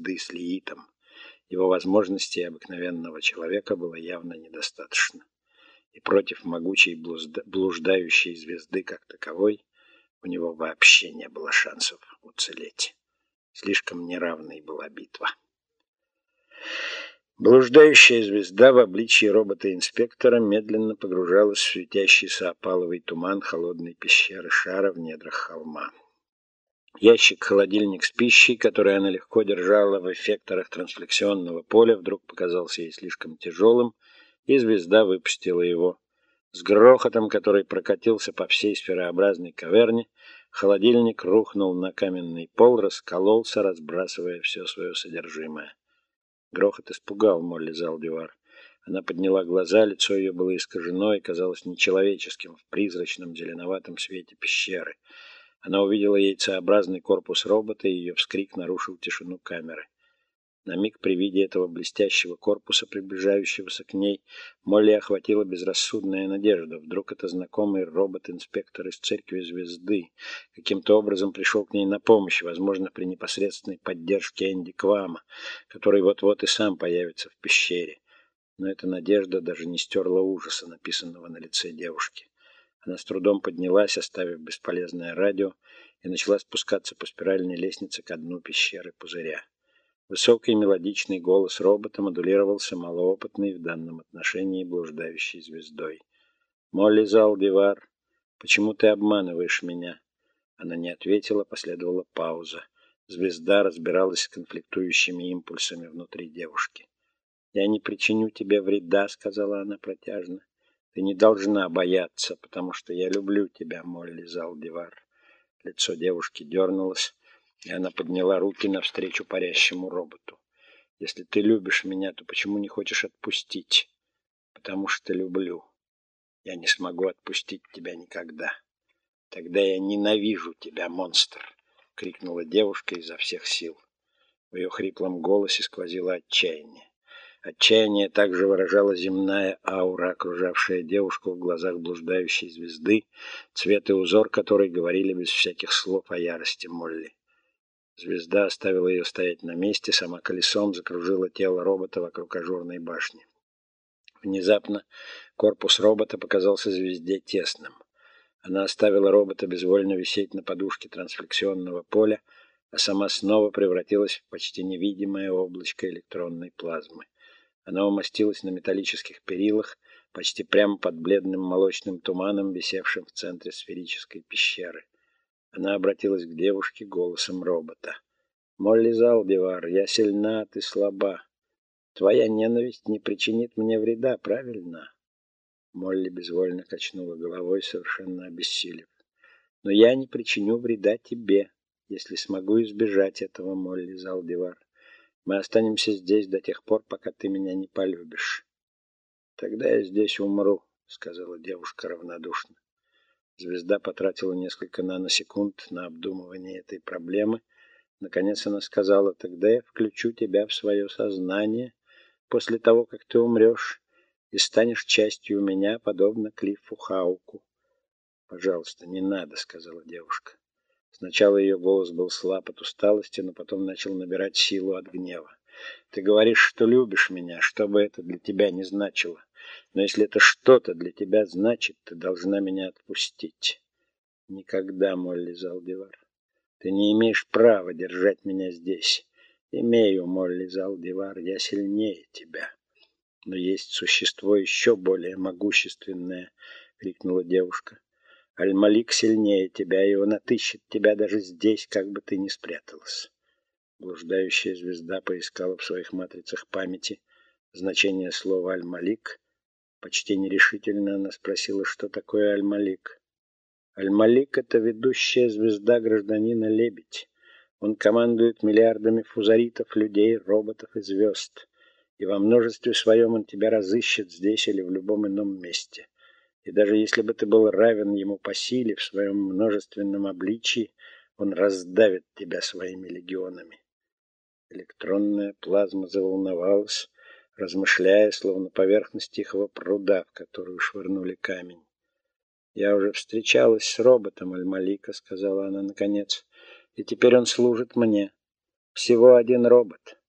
звезды с Лиитом. Его возможностей обыкновенного человека было явно недостаточно. И против могучей блуждающей звезды как таковой у него вообще не было шансов уцелеть. Слишком неравной была битва. Блуждающая звезда в обличии робота-инспектора медленно погружалась в светящийся опаловый туман холодной пещеры шара в недрах холма. Ящик-холодильник с пищей, который она легко держала в эффекторах трансфлексионного поля, вдруг показался ей слишком тяжелым, и звезда выпустила его. С грохотом, который прокатился по всей сферообразной каверне, холодильник рухнул на каменный пол, раскололся, разбрасывая все свое содержимое. Грохот испугал Молли Залдивар. Она подняла глаза, лицо ее было искажено и казалось нечеловеческим в призрачном зеленоватом свете пещеры. Она увидела яйцеобразный корпус робота, и ее вскрик нарушил тишину камеры. На миг при виде этого блестящего корпуса, приближающегося к ней, Молли охватила безрассудная надежда. Вдруг это знакомый робот-инспектор из церкви Звезды каким-то образом пришел к ней на помощь, возможно, при непосредственной поддержке Энди Квама, который вот-вот и сам появится в пещере. Но эта надежда даже не стерла ужаса, написанного на лице девушки. Она с трудом поднялась, оставив бесполезное радио, и начала спускаться по спиральной лестнице к дну пещеры пузыря. Высокий мелодичный голос робота модулировался малоопытной в данном отношении блуждающей звездой. «Молли Залдивар, почему ты обманываешь меня?» Она не ответила, последовала пауза. Звезда разбиралась с конфликтующими импульсами внутри девушки. «Я не причиню тебе вреда», — сказала она протяжно. «Ты не должна бояться, потому что я люблю тебя, Молли Залдивар». Лицо девушки дернулось и она подняла руки навстречу парящему роботу. Если ты любишь меня, то почему не хочешь отпустить? Потому что люблю. Я не смогу отпустить тебя никогда. Тогда я ненавижу тебя, монстр, крикнула девушка изо всех сил. В ее хриплом голосе сквозило отчаяние. Отчаяние также выражала земная аура, окружавшая девушку в глазах блуждающей звезды, цвет и узор которой говорили без всяких слов о ярости Молли. Звезда оставила ее стоять на месте, сама колесом закружила тело робота вокруг ажурной башни. Внезапно корпус робота показался звезде тесным. Она оставила робота безвольно висеть на подушке трансфлексионного поля, а сама снова превратилась в почти невидимое облачко электронной плазмы. Она умостилась на металлических перилах, почти прямо под бледным молочным туманом, висевшим в центре сферической пещеры. Она обратилась к девушке голосом робота. «Молли Залдивар, я сильна, ты слаба. Твоя ненависть не причинит мне вреда, правильно?» Молли безвольно качнула головой, совершенно обессилев. «Но я не причиню вреда тебе, если смогу избежать этого, Молли Залдивар. Мы останемся здесь до тех пор, пока ты меня не полюбишь». «Тогда я здесь умру», — сказала девушка равнодушно. Звезда потратила несколько наносекунд на обдумывание этой проблемы. Наконец она сказала, тогда я включу тебя в свое сознание после того, как ты умрешь, и станешь частью меня, подобно Клиффу Хауку. «Пожалуйста, не надо», — сказала девушка. Сначала ее голос был слаб от усталости, но потом начал набирать силу от гнева. «Ты говоришь, что любишь меня, что бы это для тебя не значило. Но если это что-то для тебя значит, ты должна меня отпустить. Никогда, Молли Залдивар. Ты не имеешь права держать меня здесь. Имею, Молли Залдивар, я сильнее тебя. Но есть существо еще более могущественное, крикнула девушка. Аль-Малик сильнее тебя, и он отыщет тебя даже здесь, как бы ты ни спряталась. Блуждающая звезда поискала в своих матрицах памяти значение слова «Аль-Малик» Почти нерешительно она спросила, что такое Аль-Малик. Аль-Малик — это ведущая звезда гражданина Лебедь. Он командует миллиардами фузаритов, людей, роботов и звезд. И во множестве своем он тебя разыщет здесь или в любом ином месте. И даже если бы ты был равен ему по силе в своем множественном обличии, он раздавит тебя своими легионами. Электронная плазма заволновалась, размышляя, словно поверхность тихого пруда, в которую швырнули камень. «Я уже встречалась с роботом Аль-Малика», — сказала она наконец, — «и теперь он служит мне. Всего один робот.